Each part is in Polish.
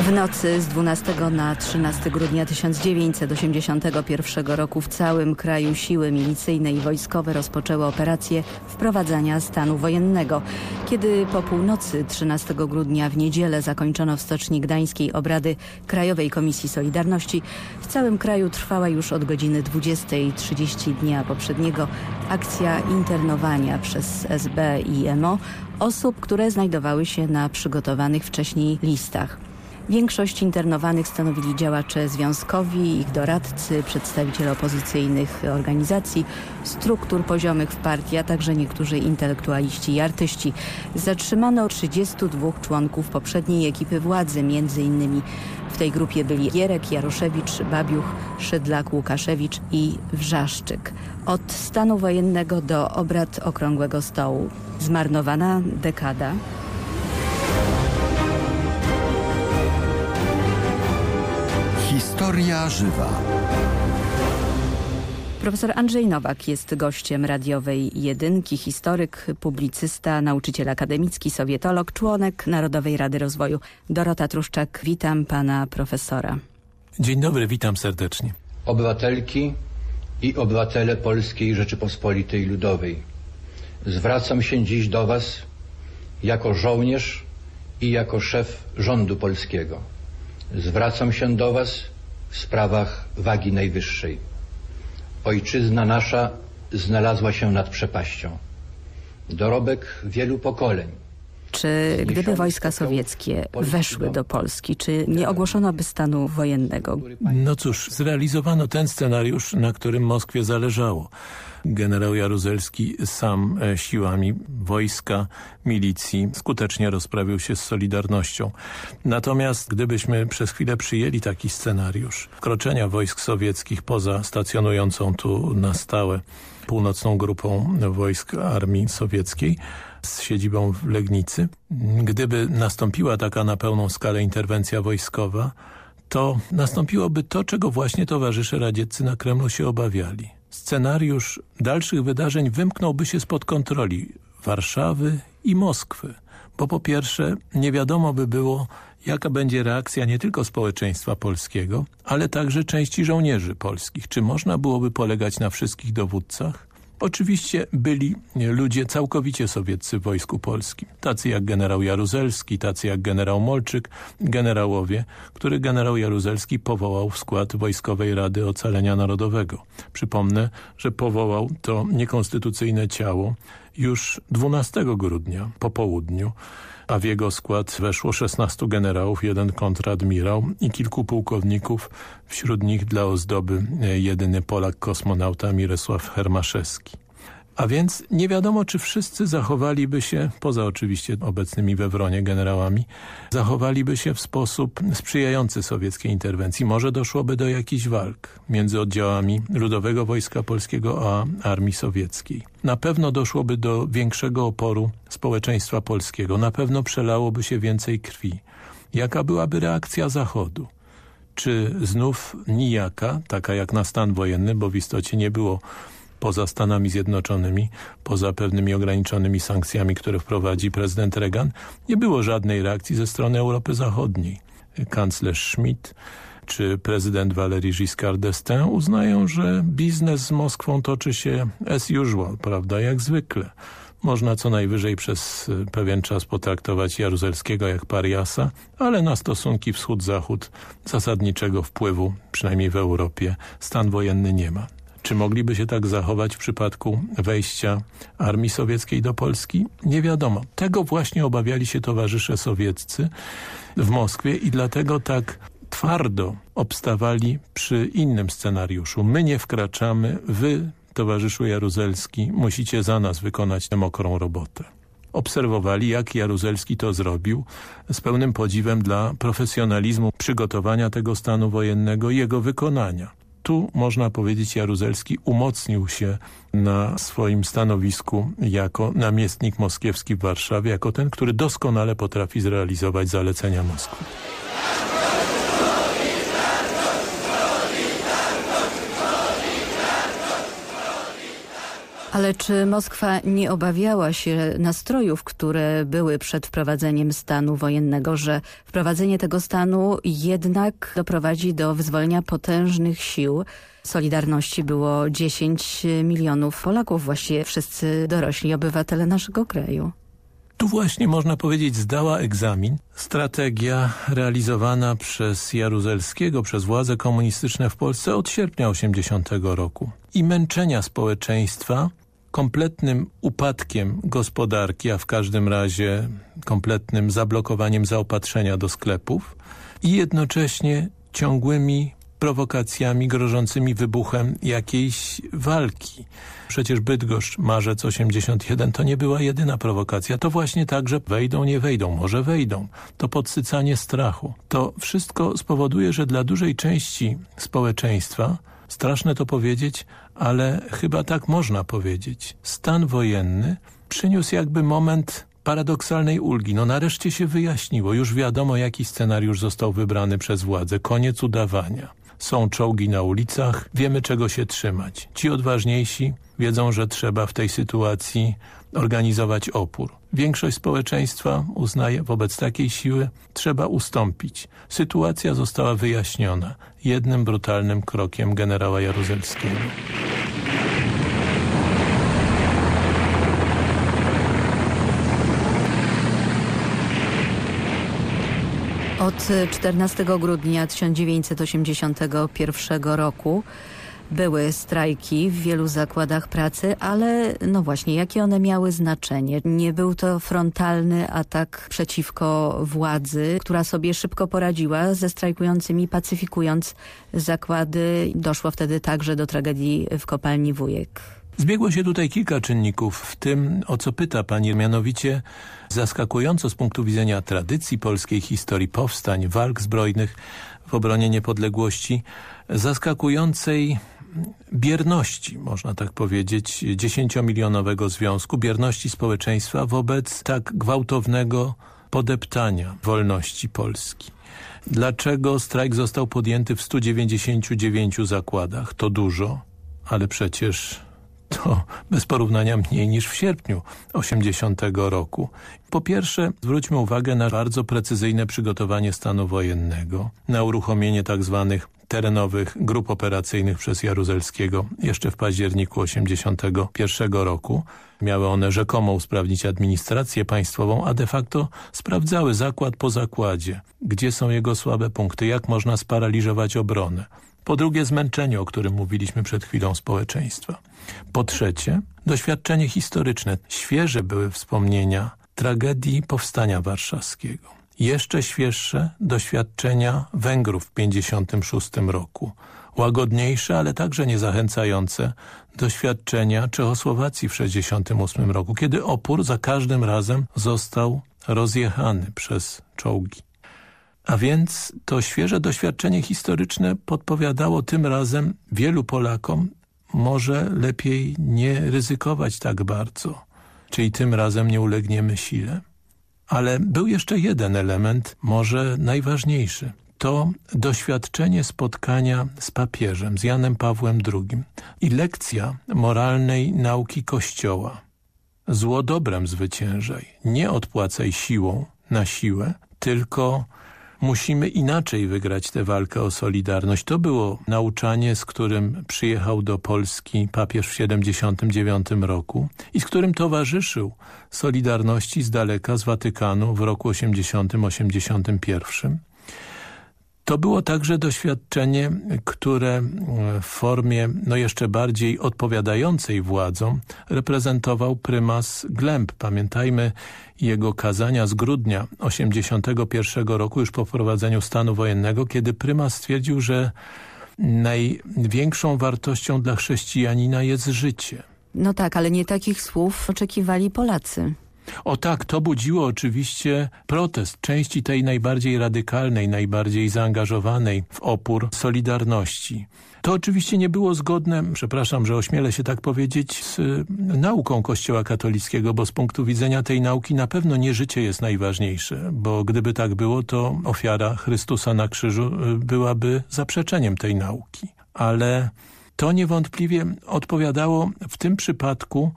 W nocy z 12 na 13 grudnia 1981 roku w całym kraju siły milicyjne i wojskowe rozpoczęły operację wprowadzania stanu wojennego. Kiedy po północy 13 grudnia w niedzielę zakończono w Stoczni Gdańskiej obrady Krajowej Komisji Solidarności, w całym kraju trwała już od godziny 20.30 dnia poprzedniego akcja internowania przez SB i MO osób, które znajdowały się na przygotowanych wcześniej listach. Większość internowanych stanowili działacze związkowi, ich doradcy, przedstawiciele opozycyjnych organizacji, struktur poziomych w partii, a także niektórzy intelektualiści i artyści. Zatrzymano 32 członków poprzedniej ekipy władzy, między innymi w tej grupie byli Gierek, Jaroszewicz, Babiuch, Szydlak, Łukaszewicz i Wrzaszczyk. Od stanu wojennego do obrad Okrągłego Stołu. Zmarnowana dekada. Historia żywa. Profesor Andrzej Nowak jest gościem radiowej jedynki, historyk, publicysta, nauczyciel akademicki, sowietolog, członek Narodowej Rady Rozwoju. Dorota Truszczak, witam pana profesora. Dzień dobry, witam serdecznie. Obywatelki i obywatele Polskiej Rzeczypospolitej Ludowej. Zwracam się dziś do was jako żołnierz i jako szef rządu polskiego. Zwracam się do was w sprawach wagi najwyższej. Ojczyzna nasza znalazła się nad przepaścią. Dorobek wielu pokoleń. Czy gdyby wojska sowieckie weszły do Polski, czy nie ogłoszono by stanu wojennego? No cóż, zrealizowano ten scenariusz, na którym Moskwie zależało. Generał Jaruzelski sam e, siłami wojska, milicji skutecznie rozprawił się z Solidarnością. Natomiast gdybyśmy przez chwilę przyjęli taki scenariusz wkroczenia wojsk sowieckich poza stacjonującą tu na stałe północną grupą wojsk armii sowieckiej, z siedzibą w Legnicy. Gdyby nastąpiła taka na pełną skalę interwencja wojskowa, to nastąpiłoby to, czego właśnie towarzysze radzieccy na Kremlu się obawiali. Scenariusz dalszych wydarzeń wymknąłby się spod kontroli Warszawy i Moskwy, bo po pierwsze nie wiadomo by było, jaka będzie reakcja nie tylko społeczeństwa polskiego, ale także części żołnierzy polskich. Czy można byłoby polegać na wszystkich dowódcach? Oczywiście byli ludzie całkowicie sowieccy w Wojsku Polskim. Tacy jak generał Jaruzelski, tacy jak generał Molczyk, generałowie, który generał Jaruzelski powołał w skład Wojskowej Rady Ocalenia Narodowego. Przypomnę, że powołał to niekonstytucyjne ciało już 12 grudnia po południu a w jego skład weszło 16 generałów, jeden kontradmirał i kilku pułkowników, wśród nich dla ozdoby e, jedyny Polak kosmonauta Mirosław Hermaszewski. A więc nie wiadomo, czy wszyscy zachowaliby się, poza oczywiście obecnymi we Wronie generałami, zachowaliby się w sposób sprzyjający sowieckiej interwencji. Może doszłoby do jakichś walk między oddziałami Ludowego Wojska Polskiego a Armii Sowieckiej. Na pewno doszłoby do większego oporu społeczeństwa polskiego. Na pewno przelałoby się więcej krwi. Jaka byłaby reakcja Zachodu? Czy znów nijaka, taka jak na stan wojenny, bo w istocie nie było poza Stanami Zjednoczonymi, poza pewnymi ograniczonymi sankcjami, które wprowadzi prezydent Reagan, nie było żadnej reakcji ze strony Europy Zachodniej. Kanclerz Schmidt czy prezydent Valéry Giscard d'Estaing uznają, że biznes z Moskwą toczy się as usual, prawda, jak zwykle. Można co najwyżej przez pewien czas potraktować Jaruzelskiego jak pariasa, ale na stosunki wschód-zachód zasadniczego wpływu, przynajmniej w Europie, stan wojenny nie ma. Czy mogliby się tak zachować w przypadku wejścia armii sowieckiej do Polski? Nie wiadomo. Tego właśnie obawiali się towarzysze sowieccy w Moskwie i dlatego tak twardo obstawali przy innym scenariuszu. My nie wkraczamy, wy, towarzyszu Jaruzelski, musicie za nas wykonać tę mokrą robotę obserwowali, jak Jaruzelski to zrobił, z pełnym podziwem dla profesjonalizmu przygotowania tego stanu wojennego i jego wykonania tu można powiedzieć Jaruzelski umocnił się na swoim stanowisku jako namiestnik moskiewski w Warszawie, jako ten, który doskonale potrafi zrealizować zalecenia Moskwy. Ale czy Moskwa nie obawiała się nastrojów, które były przed wprowadzeniem stanu wojennego, że wprowadzenie tego stanu jednak doprowadzi do wyzwolenia potężnych sił? Solidarności było 10 milionów Polaków, właściwie wszyscy dorośli obywatele naszego kraju. Tu właśnie można powiedzieć zdała egzamin strategia realizowana przez Jaruzelskiego, przez władze komunistyczne w Polsce od sierpnia 80 roku i męczenia społeczeństwa kompletnym upadkiem gospodarki, a w każdym razie kompletnym zablokowaniem zaopatrzenia do sklepów i jednocześnie ciągłymi prowokacjami grożącymi wybuchem jakiejś walki. Przecież Bydgoszcz, marzec 81 to nie była jedyna prowokacja. To właśnie tak, że wejdą, nie wejdą, może wejdą. To podsycanie strachu. To wszystko spowoduje, że dla dużej części społeczeństwa, straszne to powiedzieć, ale chyba tak można powiedzieć, stan wojenny przyniósł jakby moment paradoksalnej ulgi. No nareszcie się wyjaśniło, już wiadomo jaki scenariusz został wybrany przez władze. Koniec udawania. Są czołgi na ulicach, wiemy czego się trzymać. Ci odważniejsi wiedzą, że trzeba w tej sytuacji organizować opór. Większość społeczeństwa uznaje wobec takiej siły trzeba ustąpić. Sytuacja została wyjaśniona jednym brutalnym krokiem generała Jaruzelskiego. Od 14 grudnia 1981 roku były strajki w wielu zakładach pracy, ale no właśnie, jakie one miały znaczenie? Nie był to frontalny atak przeciwko władzy, która sobie szybko poradziła ze strajkującymi, pacyfikując zakłady. Doszło wtedy także do tragedii w kopalni Wujek. Zbiegło się tutaj kilka czynników, w tym o co pyta pani, mianowicie zaskakująco z punktu widzenia tradycji polskiej historii powstań, walk zbrojnych w obronie niepodległości, zaskakującej bierności, można tak powiedzieć, dziesięciomilionowego związku, bierności społeczeństwa wobec tak gwałtownego podeptania wolności Polski. Dlaczego strajk został podjęty w 199 zakładach? To dużo, ale przecież to bez porównania mniej niż w sierpniu 80 roku. Po pierwsze, zwróćmy uwagę na bardzo precyzyjne przygotowanie stanu wojennego, na uruchomienie tzw. Tak terenowych grup operacyjnych przez Jaruzelskiego jeszcze w październiku 81 roku. Miały one rzekomo usprawnić administrację państwową, a de facto sprawdzały zakład po zakładzie, gdzie są jego słabe punkty, jak można sparaliżować obronę. Po drugie zmęczenie, o którym mówiliśmy przed chwilą społeczeństwa. Po trzecie doświadczenie historyczne. Świeże były wspomnienia tragedii Powstania Warszawskiego. Jeszcze świeższe doświadczenia Węgrów w 1956 roku. Łagodniejsze, ale także niezachęcające doświadczenia Czechosłowacji w 1968 roku, kiedy opór za każdym razem został rozjechany przez czołgi. A więc to świeże doświadczenie historyczne podpowiadało tym razem wielu Polakom, może lepiej nie ryzykować tak bardzo, czyli tym razem nie ulegniemy sile. Ale był jeszcze jeden element, może najważniejszy. To doświadczenie spotkania z papieżem, z Janem Pawłem II i lekcja moralnej nauki Kościoła. Zło dobrem zwyciężaj, nie odpłacaj siłą na siłę, tylko musimy inaczej wygrać tę walkę o Solidarność. To było nauczanie, z którym przyjechał do Polski papież w 79 roku i z którym towarzyszył Solidarności z daleka z Watykanu w roku 80-81. To było także doświadczenie, które w formie no jeszcze bardziej odpowiadającej władzom reprezentował prymas Glemp. Pamiętajmy jego kazania z grudnia 81 roku, już po wprowadzeniu stanu wojennego, kiedy prymas stwierdził, że największą wartością dla chrześcijanina jest życie. No tak, ale nie takich słów oczekiwali Polacy. O tak, to budziło oczywiście protest części tej najbardziej radykalnej, najbardziej zaangażowanej w opór Solidarności. To oczywiście nie było zgodne, przepraszam, że ośmielę się tak powiedzieć, z nauką Kościoła katolickiego, bo z punktu widzenia tej nauki na pewno nie życie jest najważniejsze, bo gdyby tak było, to ofiara Chrystusa na krzyżu y, byłaby zaprzeczeniem tej nauki. Ale To niewątpliwie odpowiadało w tym przypadku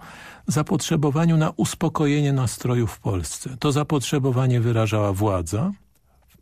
zapotrzebowaniu na uspokojenie nastrojów w Polsce. To zapotrzebowanie wyrażała władza,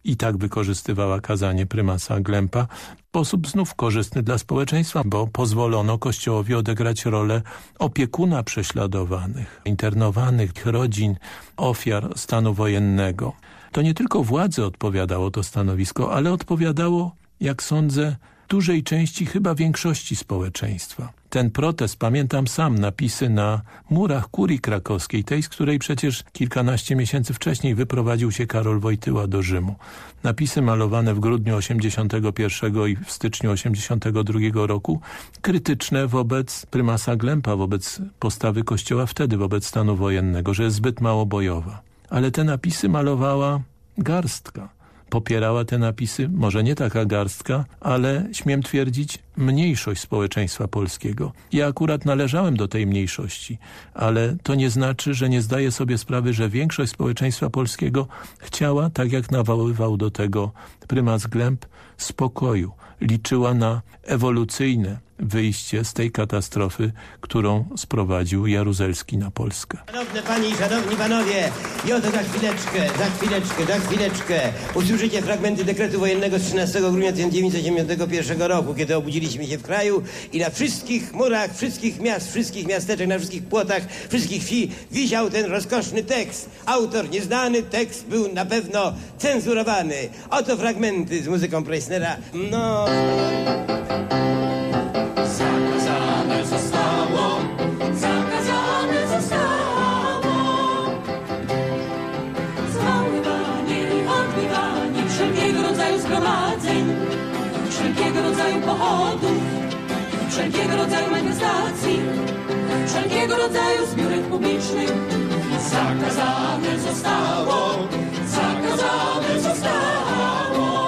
i tak wykorzystywała kazanie prymasa Glempa w sposób znów korzystny dla społeczeństwa, bo pozwolono Kościołowi odegrać rolę opiekuna prześladowanych, internowanych, rodzin, ofiar stanu wojennego. To nie tylko władzy odpowiadało to stanowisko, ale odpowiadało, jak sądzę, dużej części, chyba większości społeczeństwa. Ten protest, pamiętam sam napisy na murach kurii krakowskiej, tej, z której przecież kilkanaście miesięcy wcześniej wyprowadził się Karol Wojtyła do Rzymu. Napisy malowane w grudniu 81 i w styczniu 82 roku, krytyczne wobec prymasa Glempa, wobec postawy kościoła wtedy, wobec stanu wojennego, że jest zbyt mało bojowa. Ale te napisy malowała garstka popierała te napisy, może nie taka garstka, ale śmiem twierdzić mniejszość społeczeństwa polskiego. Ja akurat należałem do tej mniejszości, ale to nie znaczy, że nie zdaję sobie sprawy, że większość społeczeństwa polskiego chciała, tak jak nawoływał do tego prymas Glemp, spokoju. Liczyła na ewolucyjne wyjście z tej katastrofy, którą sprowadził Jaruzelski na Polskę. Szanowne Panie i Szanowni Panowie, i oto za chwileczkę, za chwileczkę, za chwileczkę usłyszycie fragmenty dekretu wojennego z 13 grudnia 1991 roku, kiedy obudziliśmy się w kraju i na wszystkich murach, wszystkich miast, wszystkich miasteczek, na wszystkich płotach, wszystkich wsi wisiał ten rozkoszny tekst. Autor nieznany, tekst był na pewno cenzurowany. Oto fragmenty z muzyką Preissnera. No... rodzaju pochodów, wszelkiego rodzaju manifestacji Wszelkiego rodzaju zbiórek publicznych Zakazane zostało, zakazane zostało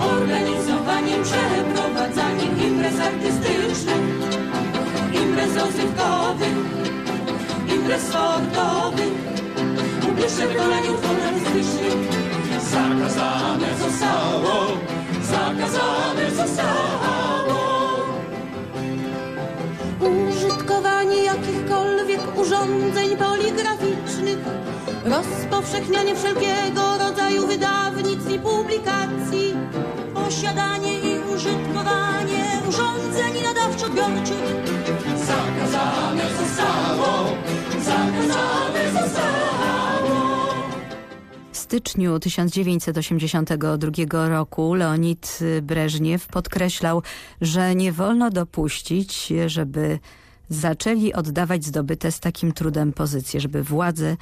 Organizowaniem, przeprowadzaniem imprez artystycznych, imprez rozrywkowych, imprez sportowych, publiczne wykonanie utworów. Zakazane zostało, rozpowszechnianie wszelkiego rodzaju wydawnictw i publikacji, posiadanie i użytkowanie. Urządzeń nadawczo-odbiorczych, Zakazane zostało, zakazane zostało. W styczniu 1982 roku Leonid Breżniew podkreślał, że nie wolno dopuścić, żeby zaczęli oddawać zdobyte z takim trudem pozycje, żeby władze,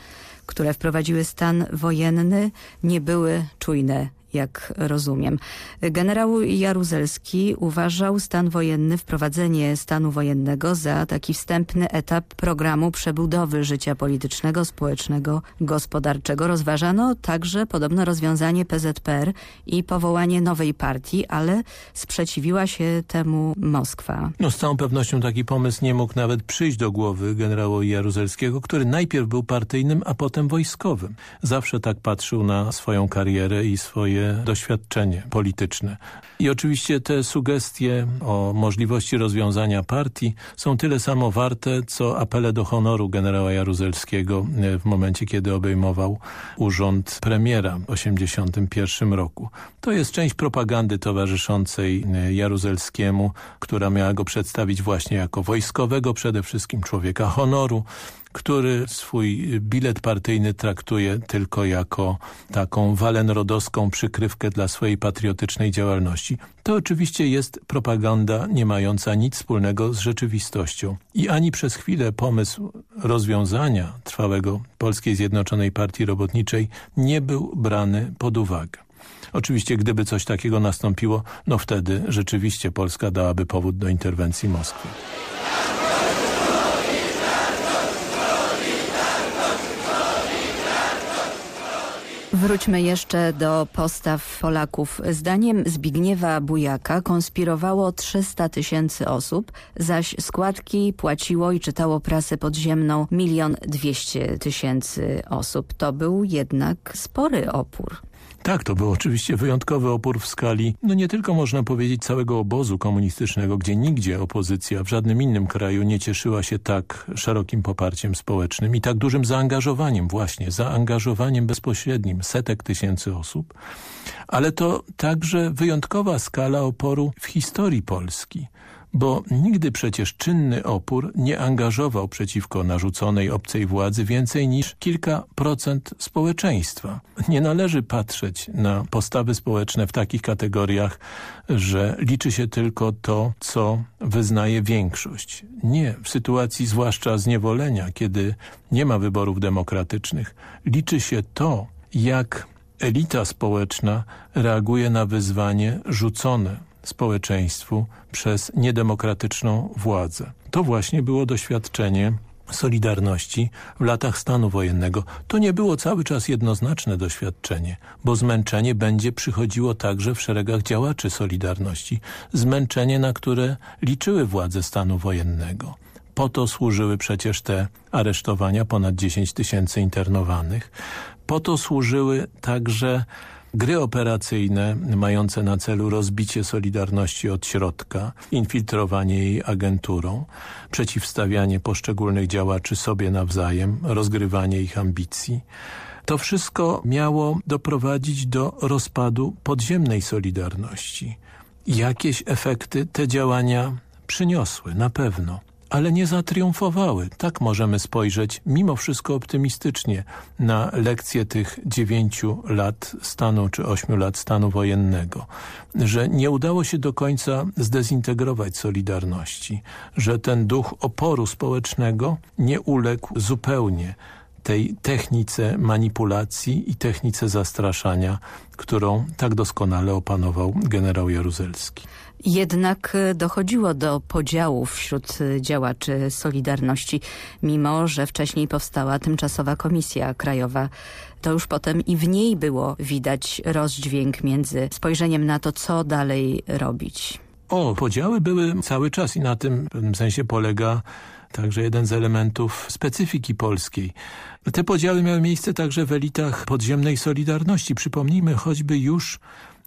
które wprowadziły stan wojenny, nie były czujne jak rozumiem. Generał Jaruzelski uważał stan wojenny, wprowadzenie stanu wojennego za taki wstępny etap programu przebudowy życia politycznego, społecznego, gospodarczego. Rozważano także podobno rozwiązanie PZPR i powołanie nowej partii, ale sprzeciwiła się temu Moskwa. No z całą pewnością taki pomysł nie mógł nawet przyjść do głowy generałowi Jaruzelskiego, który najpierw był partyjnym, a potem wojskowym. Zawsze tak patrzył na swoją karierę i swoje doświadczenie polityczne. I oczywiście te sugestie o możliwości rozwiązania partii są tyle samo warte, co apele do honoru generała Jaruzelskiego w momencie, kiedy obejmował urząd premiera w 1981 roku. To jest część propagandy towarzyszącej Jaruzelskiemu, która miała go przedstawić właśnie jako wojskowego, przede wszystkim człowieka honoru, który swój bilet partyjny traktuje tylko jako taką walenrodowską przykrywkę dla swojej patriotycznej działalności. To oczywiście jest propaganda nie mająca nic wspólnego z rzeczywistością. I ani przez chwilę pomysł rozwiązania trwałego Polskiej Zjednoczonej Partii Robotniczej nie był brany pod uwagę. Oczywiście gdyby coś takiego nastąpiło, no wtedy rzeczywiście Polska dałaby powód do interwencji Moskwy. Wróćmy jeszcze do postaw Polaków. Zdaniem Zbigniewa Bujaka konspirowało 300 tysięcy osób, zaś składki płaciło i czytało prasę podziemną milion dwieście tysięcy osób. To był jednak spory opór. Tak, to był oczywiście wyjątkowy opór w skali, no nie tylko można powiedzieć całego obozu komunistycznego, gdzie nigdzie opozycja w żadnym innym kraju nie cieszyła się tak szerokim poparciem społecznym i tak dużym zaangażowaniem właśnie, zaangażowaniem bezpośrednim setek tysięcy osób, ale to także wyjątkowa skala oporu w historii Polski bo nigdy przecież czynny opór nie angażował przeciwko narzuconej obcej władzy więcej niż kilka procent społeczeństwa. Nie należy patrzeć na postawy społeczne w takich kategoriach, że liczy się tylko to, co wyznaje większość. Nie, w sytuacji zwłaszcza zniewolenia, kiedy nie ma wyborów demokratycznych, liczy się to, jak elita społeczna reaguje na wyzwanie rzucone społeczeństwu przez niedemokratyczną władzę. To właśnie było doświadczenie Solidarności w latach stanu wojennego. To nie było cały czas jednoznaczne doświadczenie, bo zmęczenie będzie przychodziło także w szeregach działaczy Solidarności. Zmęczenie, na które liczyły władze stanu wojennego. Po to służyły przecież te aresztowania, ponad 10 tysięcy internowanych. Po to służyły także Gry operacyjne mające na celu rozbicie Solidarności od środka, infiltrowanie jej agenturą, przeciwstawianie poszczególnych działaczy sobie nawzajem, rozgrywanie ich ambicji. To wszystko miało doprowadzić do rozpadu podziemnej Solidarności. Jakieś efekty te działania przyniosły, na pewno ale nie zatriumfowały. Tak możemy spojrzeć mimo wszystko optymistycznie na lekcję tych dziewięciu lat stanu czy ośmiu lat stanu wojennego, że nie udało się do końca zdezintegrować Solidarności, że ten duch oporu społecznego nie uległ zupełnie tej technice manipulacji i technice zastraszania, którą tak doskonale opanował generał Jaruzelski. Jednak e, dochodziło do podziałów wśród e, działaczy Solidarności, mimo że wcześniej powstała tymczasowa komisja krajowa. To już potem i w niej było widać rozdźwięk między spojrzeniem na to, co dalej robić. O, podziały były cały czas i na tym w pewnym sensie polega także jeden z elementów specyfiki polskiej. Te podziały miały miejsce także w elitach podziemnej Solidarności. Przypomnijmy choćby już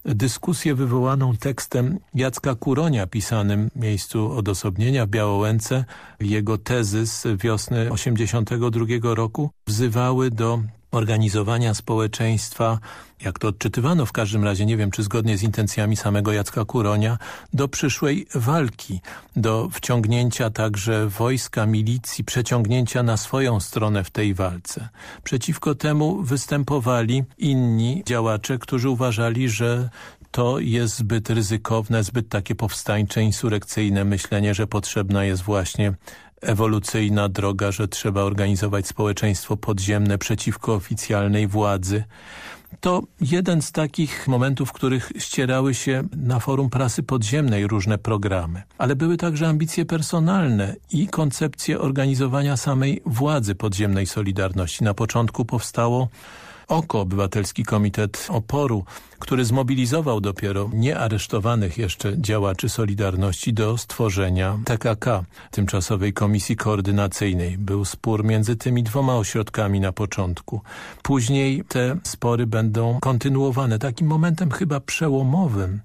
dyskusję wywołaną tekstem Jacka Kuronia, pisanym w miejscu odosobnienia w Białołęce. Jego tezy z wiosny 82 roku wzywały do organizowania społeczeństwa, jak to odczytywano w każdym razie, nie wiem czy zgodnie z intencjami samego Jacka Kuronia, do przyszłej walki, do wciągnięcia także wojska, milicji, przeciągnięcia na swoją stronę w tej walce. Przeciwko temu występowali inni działacze, którzy uważali, że to jest zbyt ryzykowne, zbyt takie powstańcze, insurekcyjne myślenie, że potrzebna jest właśnie ewolucyjna droga, że trzeba organizować społeczeństwo podziemne przeciwko oficjalnej władzy. To jeden z takich momentów, w których ścierały się na forum prasy podziemnej różne programy. Ale były także ambicje personalne i koncepcje organizowania samej władzy podziemnej Solidarności. Na początku powstało OKO, Obywatelski Komitet Oporu, który zmobilizował dopiero niearesztowanych jeszcze działaczy Solidarności do stworzenia TKK, Tymczasowej Komisji Koordynacyjnej. Był spór między tymi dwoma ośrodkami na początku. Później te spory będą kontynuowane. Takim momentem chyba przełomowym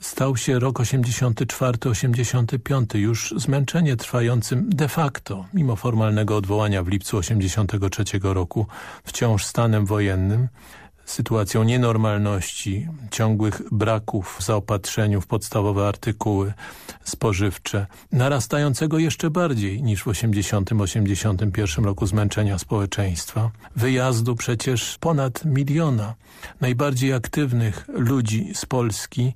stał się rok 84-85, już zmęczenie trwającym de facto, mimo formalnego odwołania w lipcu 83 roku, wciąż stanem wojennym, sytuacją nienormalności, ciągłych braków w zaopatrzeniu w podstawowe artykuły spożywcze, narastającego jeszcze bardziej niż w 80-81 roku zmęczenia społeczeństwa, wyjazdu przecież ponad miliona najbardziej aktywnych ludzi z Polski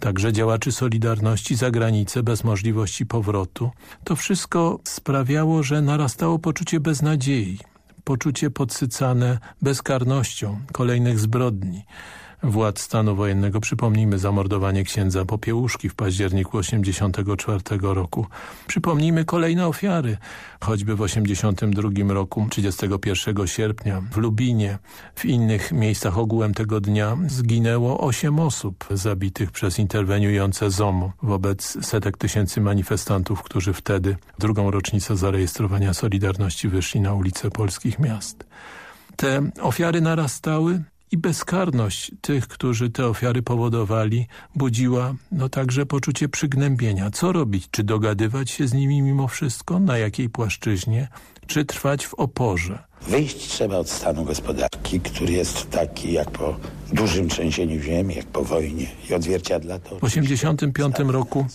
także działaczy Solidarności za granicę bez możliwości powrotu. To wszystko sprawiało, że narastało poczucie beznadziei, poczucie podsycane bezkarnością kolejnych zbrodni władz stanu wojennego. Przypomnijmy zamordowanie księdza Popiełuszki w październiku 1984 roku. Przypomnijmy kolejne ofiary, choćby w 1982 roku, 31 sierpnia w Lubinie, w innych miejscach ogółem tego dnia zginęło 8 osób zabitych przez interweniujące ZOMO wobec setek tysięcy manifestantów, którzy wtedy, drugą rocznicę zarejestrowania Solidarności, wyszli na ulice polskich miast. Te ofiary narastały I bezkarność tych, którzy te ofiary powodowali, budziła no także poczucie przygnębienia. Co robić? Czy dogadywać się z nimi mimo wszystko? Na jakiej płaszczyźnie? Czy trwać w oporze? Wyjść trzeba od stanu gospodarki, który jest taki jak po dużym trzęsieniu ziemi, jak po wojnie i odzwierciedla to... W 1985 roku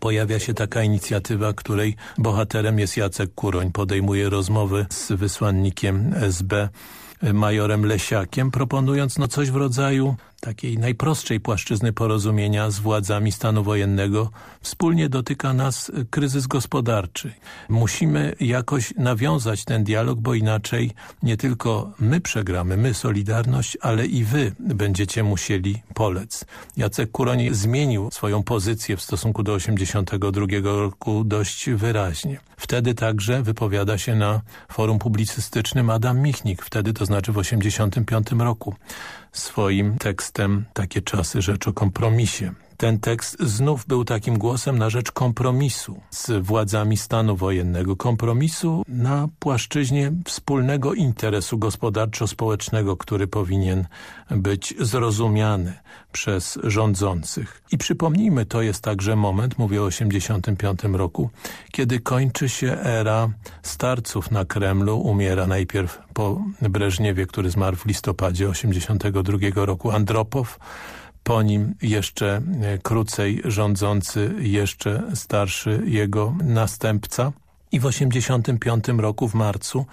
pojawia się taka inicjatywa, której bohaterem jest Jacek Kuroń. Podejmuje rozmowy z wysłannikiem SB majorem Lesiakiem, proponując no coś w rodzaju takiej najprostszej płaszczyzny porozumienia z władzami stanu wojennego. Wspólnie dotyka nas kryzys gospodarczy. Musimy jakoś nawiązać ten dialog, bo inaczej nie tylko my przegramy, my Solidarność, ale i wy będziecie musieli polec. Jacek Kuroń zmienił swoją pozycję w stosunku do 82 roku dość wyraźnie. Wtedy także wypowiada się na forum publicystycznym Adam Michnik, wtedy to znaczy w 85 roku swoim tekstem Takie czasy, rzecz o kompromisie. Ten tekst znów był takim głosem na rzecz kompromisu z władzami stanu wojennego. Kompromisu na płaszczyźnie wspólnego interesu gospodarczo-społecznego, który powinien być zrozumiany przez rządzących. I przypomnijmy, to jest także moment, mówię o 85 roku, kiedy kończy się era starców na Kremlu. Umiera najpierw po Breżniewie, który zmarł w listopadzie 82 roku Andropow, po nim jeszcze e, krócej rządzący, jeszcze starszy jego następca. I w 85 roku w marcu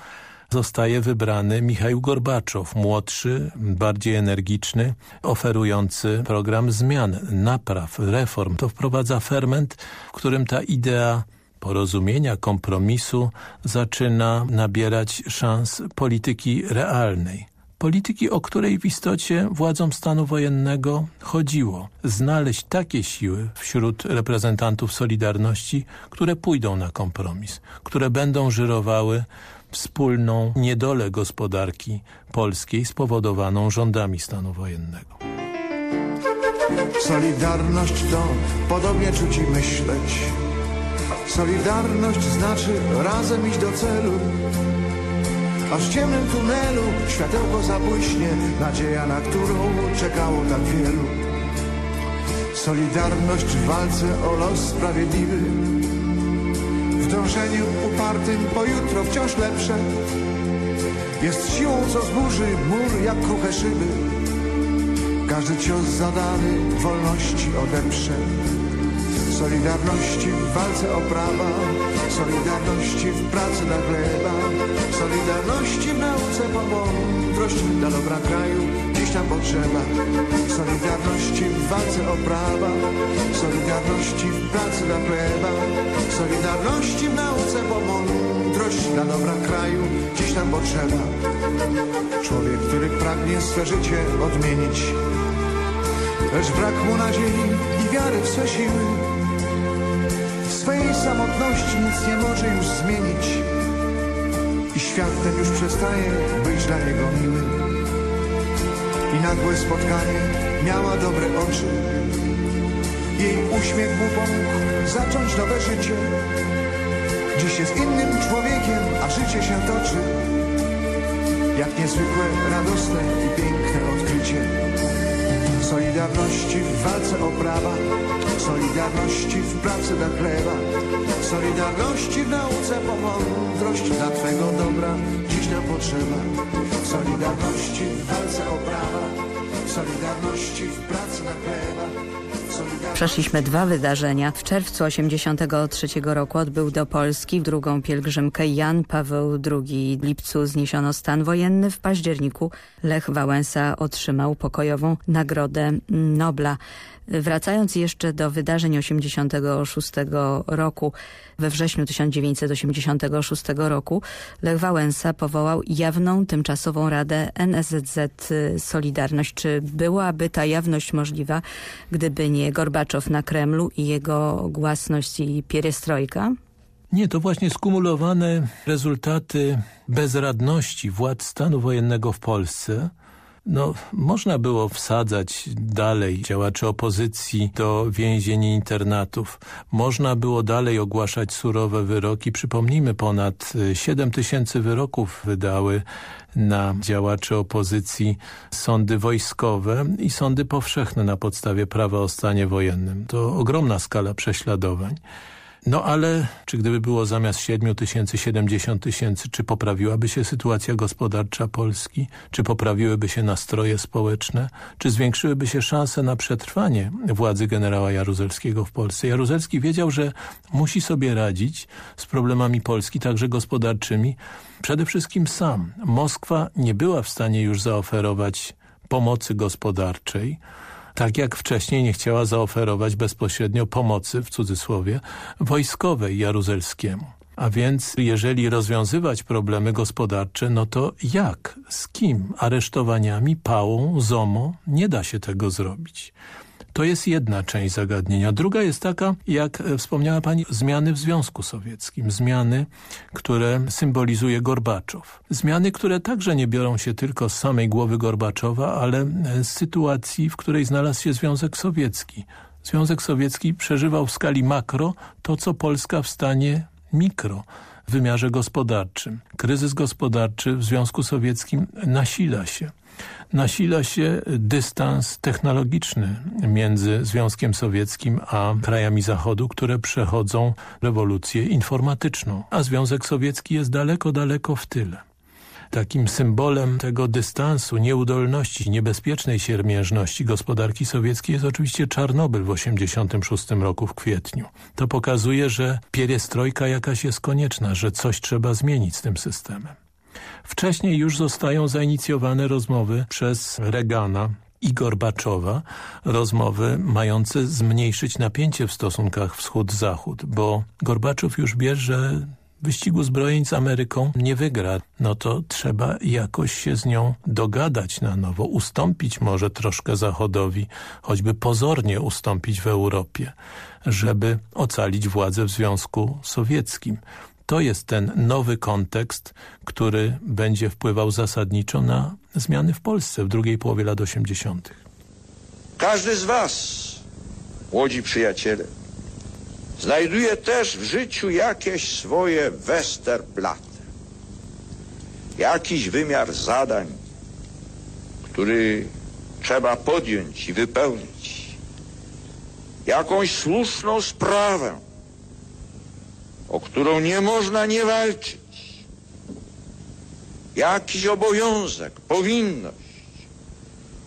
zostaje wybrany Michał Gorbaczow, młodszy, bardziej energiczny, oferujący program zmian, napraw, reform. To wprowadza ferment, w którym ta idea porozumienia, kompromisu zaczyna nabierać szans polityki realnej polityki, o której w istocie władzom stanu wojennego chodziło. Znaleźć takie siły wśród reprezentantów Solidarności, które pójdą na kompromis, które będą żyrowały wspólną niedolę gospodarki polskiej spowodowaną rządami stanu wojennego. Solidarność to podobnie czuć i myśleć. Solidarność znaczy razem iść do celu. Aż w ciemnym tunelu światełko zabłyśnie, nadzieja, na którą czekało tak wielu. Solidarność w walce o los sprawiedliwy, w dążeniu upartym po jutro wciąż lepsze. Jest siłą, co zburzy mur jak kruche szyby. Każdy cios zadany wolności odeprze. Solidarności w walce o prawa, Solidarności w pracy dla chleba, Solidarności w nauce po mądrość dla dobra kraju, dziś nam potrzeba. Solidarności w walce o prawa, Solidarności w pracy dla chleba, Solidarności w nauce po mądrość dla dobra kraju, dziś nam potrzeba. Człowiek, który pragnie swe życie odmienić, lecz brak mu nadziei i wiary w swe siły swej samotności nic nie może już zmienić i świat ten już przestaje być dla niego miły. I nagłe spotkanie miała dobre oczy. Jej uśmiech mu pomógł zacząć nowe życie. Dziś jest innym człowiekiem, a życie się toczy. Jak niezwykłe, radosne i piękne odkrycie. Solidarności w walce o prawa Solidarności w pracy dla chleba Solidarności w nauce po mądrość Dla Twego dobra dziś nam potrzeba. Solidarności w walce o prawa Solidarności w pracy dla chleba Przeszliśmy dwa wydarzenia. W czerwcu 1983 roku odbył do Polski drugą pielgrzymkę Jan Paweł II. W lipcu zniesiono stan wojenny. W październiku Lech Wałęsa otrzymał pokojową Nagrodę Nobla. Wracając jeszcze do wydarzeń 86 roku, we wrześniu 1986 roku Lech Wałęsa powołał jawną tymczasową Radę NSZZ Solidarność. Czy byłaby ta jawność możliwa, gdyby nie Gorbaczow na Kremlu i jego głasność i pierestrojka? Nie, to właśnie skumulowane rezultaty bezradności władz stanu wojennego w Polsce no, można było wsadzać dalej działaczy opozycji do więzień i internatów. Można było dalej ogłaszać surowe wyroki. Przypomnijmy, ponad 7 tysięcy wyroków wydały na działaczy opozycji sądy wojskowe i sądy powszechne na podstawie prawa o stanie wojennym. To ogromna skala prześladowań. No ale czy gdyby było zamiast 7 tysięcy 70 tysięcy, czy poprawiłaby się sytuacja gospodarcza Polski? Czy poprawiłyby się nastroje społeczne? Czy zwiększyłyby się szanse na przetrwanie władzy generała Jaruzelskiego w Polsce? Jaruzelski wiedział, że musi sobie radzić z problemami Polski, także gospodarczymi, przede wszystkim sam. Moskwa nie była w stanie już zaoferować pomocy gospodarczej, tak jak wcześniej nie chciała zaoferować bezpośrednio pomocy, w cudzysłowie, wojskowej Jaruzelskiemu. A więc jeżeli rozwiązywać problemy gospodarcze, no to jak, z kim, aresztowaniami, pałą, ZOMO, nie da się tego zrobić. To jest jedna część zagadnienia. Druga jest taka, jak wspomniała pani, zmiany w Związku Sowieckim. Zmiany, które symbolizuje Gorbaczow. Zmiany, które także nie biorą się tylko z samej głowy Gorbaczowa, ale z sytuacji, w której znalazł się Związek Sowiecki. Związek Sowiecki przeżywał w skali makro to, co Polska w stanie mikro w wymiarze gospodarczym. Kryzys gospodarczy w Związku Sowieckim nasila się nasila się dystans technologiczny między Związkiem Sowieckim a krajami Zachodu, które przechodzą rewolucję informatyczną, a Związek Sowiecki jest daleko, daleko w tyle. Takim symbolem tego dystansu, nieudolności, niebezpiecznej siermiężności gospodarki sowieckiej jest oczywiście Czarnobyl w 1986 roku w kwietniu. To pokazuje, że pierestrojka jakaś jest konieczna, że coś trzeba zmienić z tym systemem. Wcześniej już zostają zainicjowane rozmowy przez Regana i Gorbaczowa, rozmowy mające zmniejszyć napięcie w stosunkach wschód-zachód, bo Gorbaczow już wie, że wyścigu zbrojeń z Ameryką nie wygra, no to trzeba jakoś się z nią dogadać na nowo, ustąpić może troszkę Zachodowi, choćby pozornie ustąpić w Europie, żeby ocalić władzę w Związku Sowieckim. To jest ten nowy kontekst, który będzie wpływał zasadniczo na zmiany w Polsce w drugiej połowie lat 80. Każdy z was, młodzi przyjaciele, znajduje też w życiu jakieś swoje Westerplatte. Jakiś wymiar zadań, który trzeba podjąć i wypełnić. Jakąś słuszną sprawę, o którą nie można nie walczyć. Jakiś obowiązek, powinność,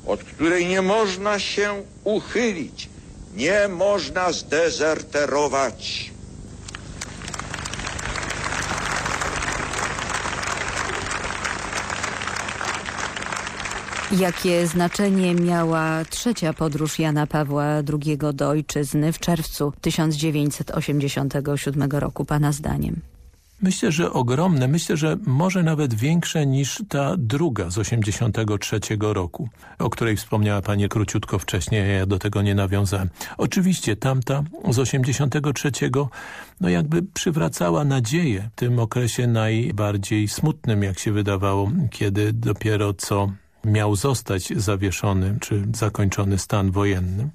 od której nie można się uchylić, nie można zdezerterować. Jakie znaczenie miała trzecia podróż Jana Pawła II do ojczyzny w czerwcu 1987 roku, Pana zdaniem? Myślę, że ogromne, myślę, że może nawet większe niż ta druga z 83 roku, o której wspomniała Pani króciutko wcześniej, ja do tego nie nawiązałem. Oczywiście tamta z 83 no jakby przywracała nadzieję w tym okresie najbardziej smutnym, jak się wydawało, kiedy dopiero co miał zostać zawieszony czy zakończony stan wojenny.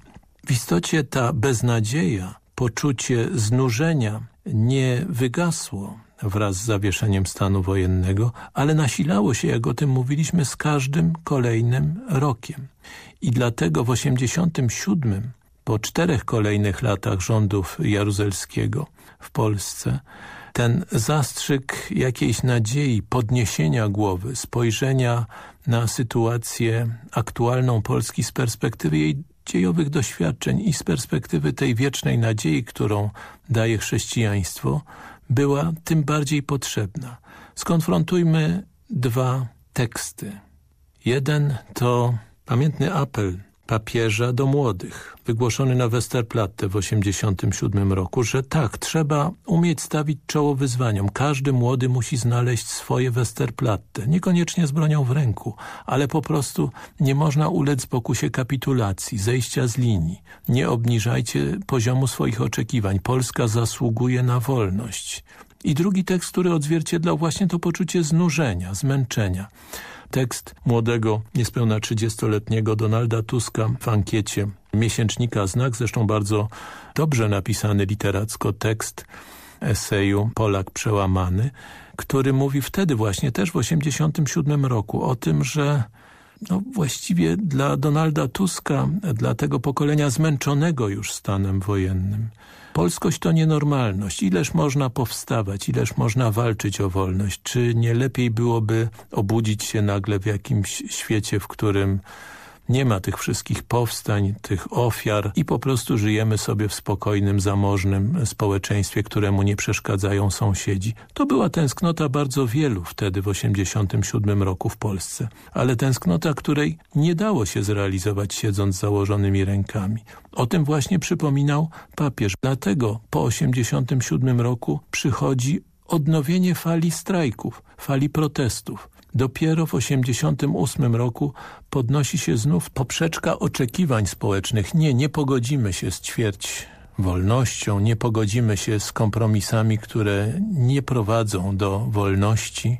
W istocie ta beznadzieja, poczucie znużenia nie wygasło wraz z zawieszeniem stanu wojennego, ale nasilało się, jak o tym mówiliśmy, z każdym kolejnym rokiem. I dlatego w 87, po czterech kolejnych latach rządów Jaruzelskiego w Polsce, ten zastrzyk jakiejś nadziei, podniesienia głowy, spojrzenia na sytuację aktualną Polski z perspektywy jej dziejowych doświadczeń i z perspektywy tej wiecznej nadziei, którą daje chrześcijaństwo, była tym bardziej potrzebna. Skonfrontujmy dwa teksty. Jeden to pamiętny apel papieża do młodych, wygłoszony na Westerplatte w 1987 roku, że tak, trzeba umieć stawić czoło wyzwaniom. Każdy młody musi znaleźć swoje Westerplatte, niekoniecznie z bronią w ręku, ale po prostu nie można ulec pokusie kapitulacji, zejścia z linii. Nie obniżajcie poziomu swoich oczekiwań. Polska zasługuje na wolność. I drugi tekst, który odzwierciedlał właśnie to poczucie znużenia, zmęczenia. Tekst młodego, niespełna 30-letniego Donalda Tuska w ankiecie. Miesięcznika Znak, zresztą bardzo dobrze napisany literacko tekst eseju Polak przełamany, który mówi wtedy właśnie, też w 87 roku o tym, że no właściwie dla Donalda Tuska, dla tego pokolenia zmęczonego już stanem wojennym, polskość to nienormalność. Ileż można powstawać, ileż można walczyć o wolność. Czy nie lepiej byłoby obudzić się nagle w jakimś świecie, w którym nie ma tych wszystkich powstań, tych ofiar i po prostu żyjemy sobie w spokojnym, zamożnym społeczeństwie, któremu nie przeszkadzają sąsiedzi. To była tęsknota bardzo wielu wtedy w 87 roku w Polsce, ale tęsknota, której nie dało się zrealizować siedząc założonymi rękami. O tym właśnie przypominał papież. Dlatego po 87 roku przychodzi odnowienie fali strajków, fali protestów. Dopiero w 1988 roku podnosi się znów poprzeczka oczekiwań społecznych. Nie, nie pogodzimy się z ćwierć wolnością, nie pogodzimy się z kompromisami, które nie prowadzą do wolności.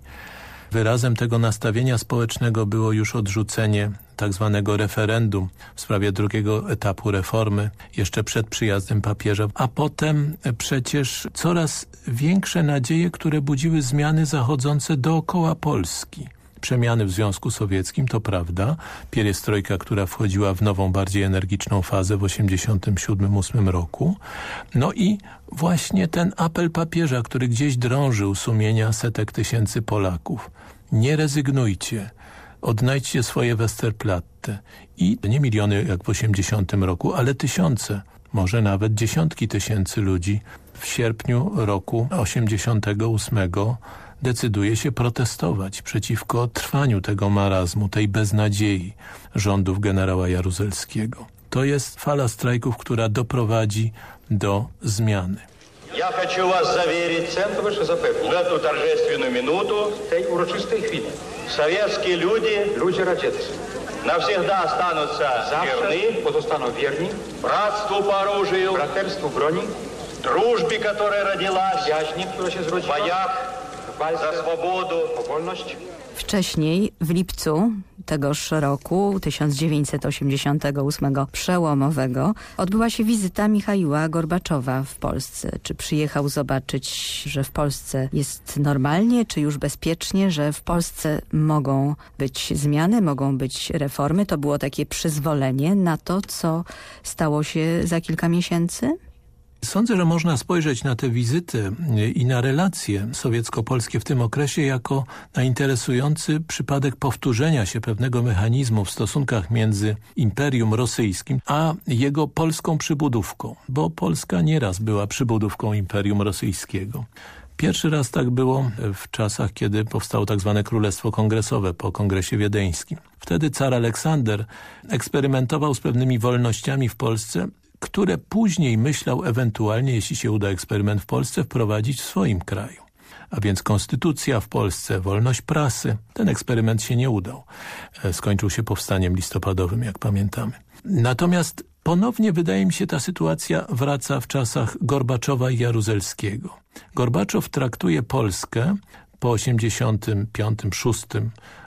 Wyrazem tego nastawienia społecznego było już odrzucenie tak zwanego referendum w sprawie drugiego etapu reformy jeszcze przed przyjazdem papieża, a potem przecież coraz większe nadzieje, które budziły zmiany zachodzące dookoła Polski przemiany w Związku Sowieckim, to prawda, pieriestrojka, która wchodziła w nową, bardziej energiczną fazę w 1987-1988 roku. No i właśnie ten apel papieża, który gdzieś drążył sumienia setek tysięcy Polaków. Nie rezygnujcie, odnajdźcie swoje Westerplatte i nie miliony jak w 80 roku, ale tysiące, może nawet dziesiątki tysięcy ludzi w sierpniu roku 88 decyduje się protestować przeciwko trwaniu tego marazmu, tej beznadziei rządów generała Jaruzelskiego. To jest fala strajków, która doprowadzi do zmiany. Я хочу вас заверить, Центр ваше запевнить. в эту торжественную минуту, tej uroczystej chwili, советские люди, ludzie radzieccy, навсегда останутся верны, pozostaną wierni, братству по оружию, braterstwu broni, дружбе, которая родилась, przyjaźni, która się zrodziła, боях, Wcześniej, w lipcu tegoż roku, 1988 przełomowego, odbyła się wizyta Michaiła Gorbaczowa w Polsce. Czy przyjechał zobaczyć, że w Polsce jest normalnie, czy już bezpiecznie, że w Polsce mogą być zmiany, mogą być reformy? To było takie przyzwolenie na to, co stało się za kilka miesięcy? Sądzę, że można spojrzeć na te wizyty i na relacje sowiecko-polskie w tym okresie jako na interesujący przypadek powtórzenia się pewnego mechanizmu w stosunkach między Imperium Rosyjskim a jego polską przybudówką, bo Polska nieraz była przybudówką Imperium Rosyjskiego. Pierwszy raz tak było w czasach, kiedy powstało tak zwane Królestwo Kongresowe po Kongresie Wiedeńskim. Wtedy car Aleksander eksperymentował z pewnymi wolnościami w Polsce które później myślał ewentualnie, jeśli się uda eksperyment w Polsce, wprowadzić w swoim kraju. A więc konstytucja w Polsce, wolność prasy. Ten eksperyment się nie udał. E, skończył się powstaniem listopadowym, jak pamiętamy. Natomiast ponownie, wydaje mi się, ta sytuacja wraca w czasach Gorbaczowa i Jaruzelskiego. Gorbaczow traktuje Polskę po 85-6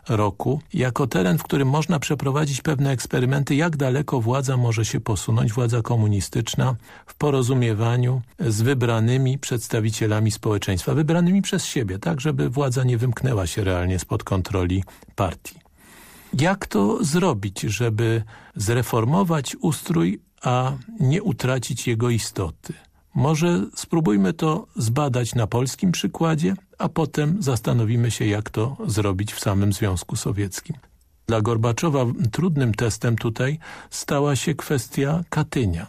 roku jako teren, w którym można przeprowadzić pewne eksperymenty, jak daleko władza może się posunąć, władza komunistyczna w porozumiewaniu z wybranymi przedstawicielami społeczeństwa, wybranymi przez siebie, tak żeby władza nie wymknęła się realnie spod kontroli partii. Jak to zrobić, żeby zreformować ustrój, a nie utracić jego istoty? Może spróbujmy to zbadać na polskim przykładzie, a potem zastanowimy się, jak to zrobić w samym Związku Sowieckim. Dla Gorbaczowa trudnym testem tutaj stała się kwestia Katynia,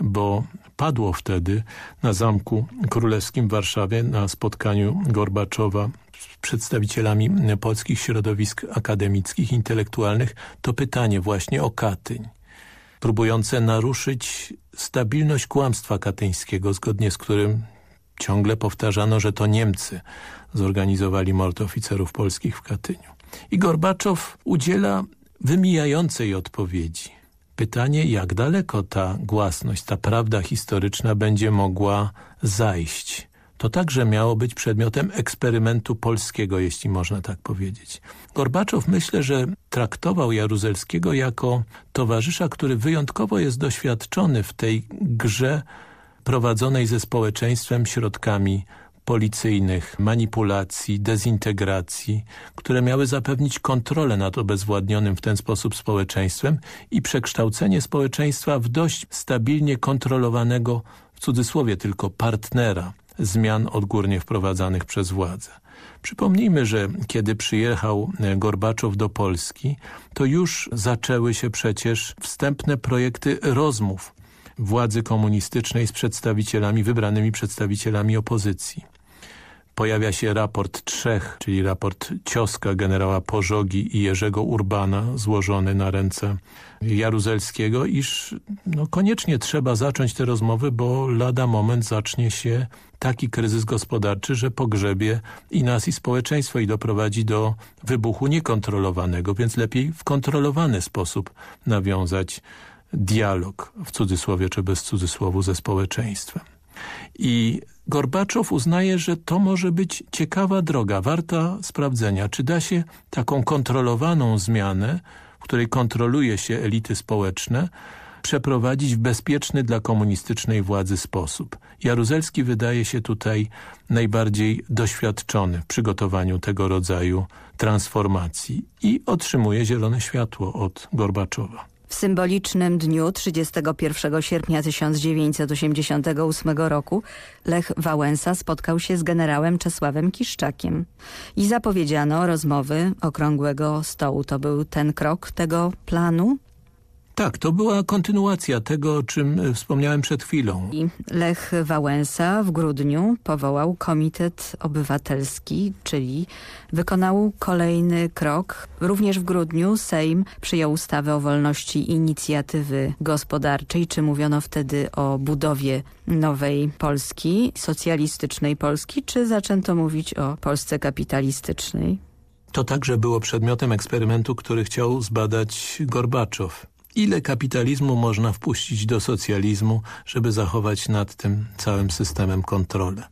bo padło wtedy na Zamku Królewskim w Warszawie na spotkaniu Gorbaczowa z przedstawicielami polskich środowisk akademickich, intelektualnych to pytanie właśnie o Katyń próbujące naruszyć stabilność kłamstwa katyńskiego, zgodnie z którym ciągle powtarzano, że to Niemcy zorganizowali mord oficerów polskich w Katyniu. I Gorbaczow udziela wymijającej odpowiedzi. Pytanie, jak daleko ta głasność, ta prawda historyczna będzie mogła zajść. to także miało być przedmiotem eksperymentu polskiego, jeśli można tak powiedzieć. Gorbaczow myślę, że traktował Jaruzelskiego jako towarzysza, który wyjątkowo jest doświadczony w tej grze prowadzonej ze społeczeństwem środkami policyjnych, manipulacji, dezintegracji, które miały zapewnić kontrolę nad obezwładnionym w ten sposób społeczeństwem i przekształcenie społeczeństwa w dość stabilnie kontrolowanego, w cudzysłowie tylko, partnera zmian odgórnie wprowadzanych przez władzę. Przypomnijmy, że kiedy przyjechał Gorbaczow do Polski, to już zaczęły się przecież wstępne projekty rozmów władzy komunistycznej z przedstawicielami, wybranymi przedstawicielami opozycji. Pojawia się raport trzech, czyli raport Cioska, generała Pożogi i Jerzego Urbana, złożony na ręce Jaruzelskiego, iż no, koniecznie trzeba zacząć te rozmowy, bo lada moment zacznie się taki kryzys gospodarczy, że pogrzebie i nas, i społeczeństwo i doprowadzi do wybuchu niekontrolowanego, więc lepiej w kontrolowany sposób nawiązać dialog, w cudzysłowie czy bez cudzysłowu, ze społeczeństwem. I Gorbaczow uznaje, że to może być ciekawa droga, warta sprawdzenia, czy da się taką kontrolowaną zmianę, w której kontroluje się elity społeczne, przeprowadzić w bezpieczny dla komunistycznej władzy sposób. Jaruzelski wydaje się tutaj najbardziej doświadczony w przygotowaniu tego rodzaju transformacji i otrzymuje zielone światło od Gorbaczowa. W symbolicznym dniu 31 sierpnia 1988 roku Lech Wałęsa spotkał się z generałem Czesławem Kiszczakiem i zapowiedziano rozmowy okrągłego stołu. To był ten krok tego planu? Tak, to była kontynuacja tego, o czym e, wspomniałem przed chwilą. Lech Wałęsa w grudniu powołał Komitet Obywatelski, czyli wykonał kolejny krok. Również w grudniu Sejm przyjął ustawę o wolności inicjatywy gospodarczej, czy mówiono wtedy o budowie nowej Polski, socjalistycznej Polski, czy zaczęto mówić o Polsce kapitalistycznej? To także było przedmiotem eksperymentu, który chciał zbadać Gorbaczow ile kapitalizmu można wpuścić do socjalizmu, żeby zachować nad tym całym systemem kontrolę.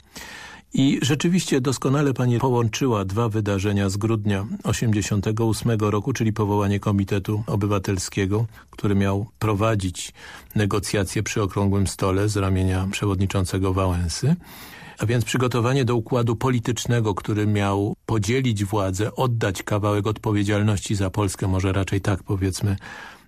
I rzeczywiście doskonale pani połączyła dwa wydarzenia z grudnia 88 roku, czyli powołanie Komitetu Obywatelskiego, który miał prowadzić negocjacje przy okrągłym stole z ramienia przewodniczącego Wałęsy, a więc przygotowanie do układu politycznego, który miał podzielić władzę, oddać kawałek odpowiedzialności za Polskę, może raczej tak powiedzmy,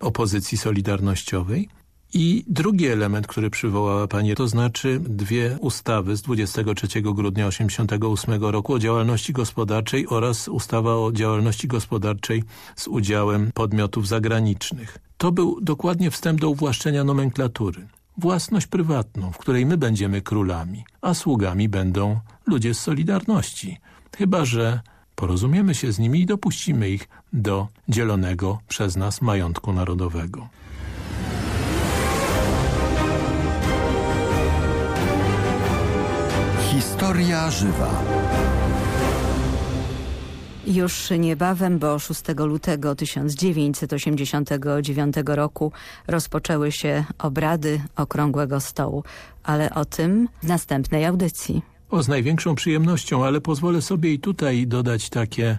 opozycji solidarnościowej. I drugi element, który przywołała Pani, to znaczy dwie ustawy z 23 grudnia 1988 roku o działalności gospodarczej oraz ustawa o działalności gospodarczej z udziałem podmiotów zagranicznych. To był dokładnie wstęp do uwłaszczenia nomenklatury. Własność prywatną, w której my będziemy królami, a sługami będą ludzie z Solidarności. Chyba, że porozumiemy się z nimi i dopuścimy ich do dzielonego przez nas majątku narodowego. Historia żywa. Już niebawem, bo 6 lutego 1989 roku rozpoczęły się obrady Okrągłego Stołu, ale o tym w następnej audycji. O, z największą przyjemnością, ale pozwolę sobie i tutaj dodać takie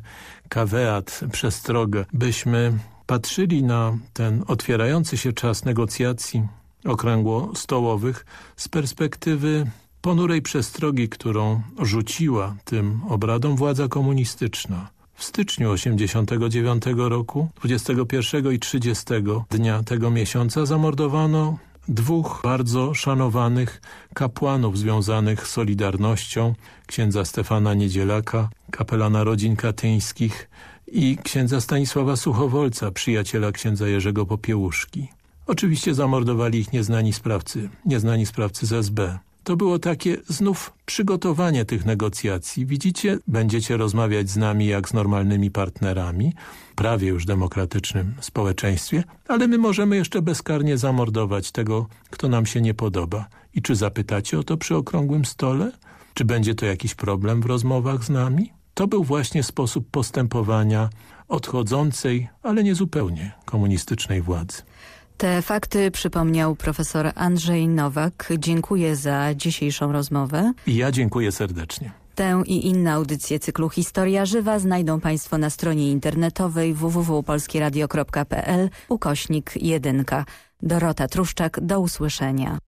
kaweat, przestrogę, byśmy patrzyli na ten otwierający się czas negocjacji okrągło-stołowych z perspektywy ponurej przestrogi, którą rzuciła tym obradom władza komunistyczna. W styczniu 89 roku, 21 i 30 dnia tego miesiąca zamordowano dwóch bardzo szanowanych kapłanów związanych z Solidarnością, księdza Stefana Niedzielaka, kapelana rodzin katyńskich i księdza Stanisława Suchowolca, przyjaciela księdza Jerzego Popiełuszki. Oczywiście zamordowali ich nieznani sprawcy, nieznani sprawcy z SB. To było takie znów przygotowanie tych negocjacji. Widzicie, będziecie rozmawiać z nami jak z normalnymi partnerami, prawie już demokratycznym społeczeństwie, ale my możemy jeszcze bezkarnie zamordować tego, kto nam się nie podoba. I czy zapytacie o to przy okrągłym stole? Czy będzie to jakiś problem w rozmowach z nami? To był właśnie sposób postępowania odchodzącej, ale nie zupełnie komunistycznej władzy. Te fakty przypomniał profesor Andrzej Nowak. Dziękuję za dzisiejszą rozmowę. I ja dziękuję serdecznie. Tę i inne audycje cyklu Historia Żywa znajdą Państwo na stronie internetowej www.polskieradio.pl ukośnik 1. Dorota Truszczak, do usłyszenia.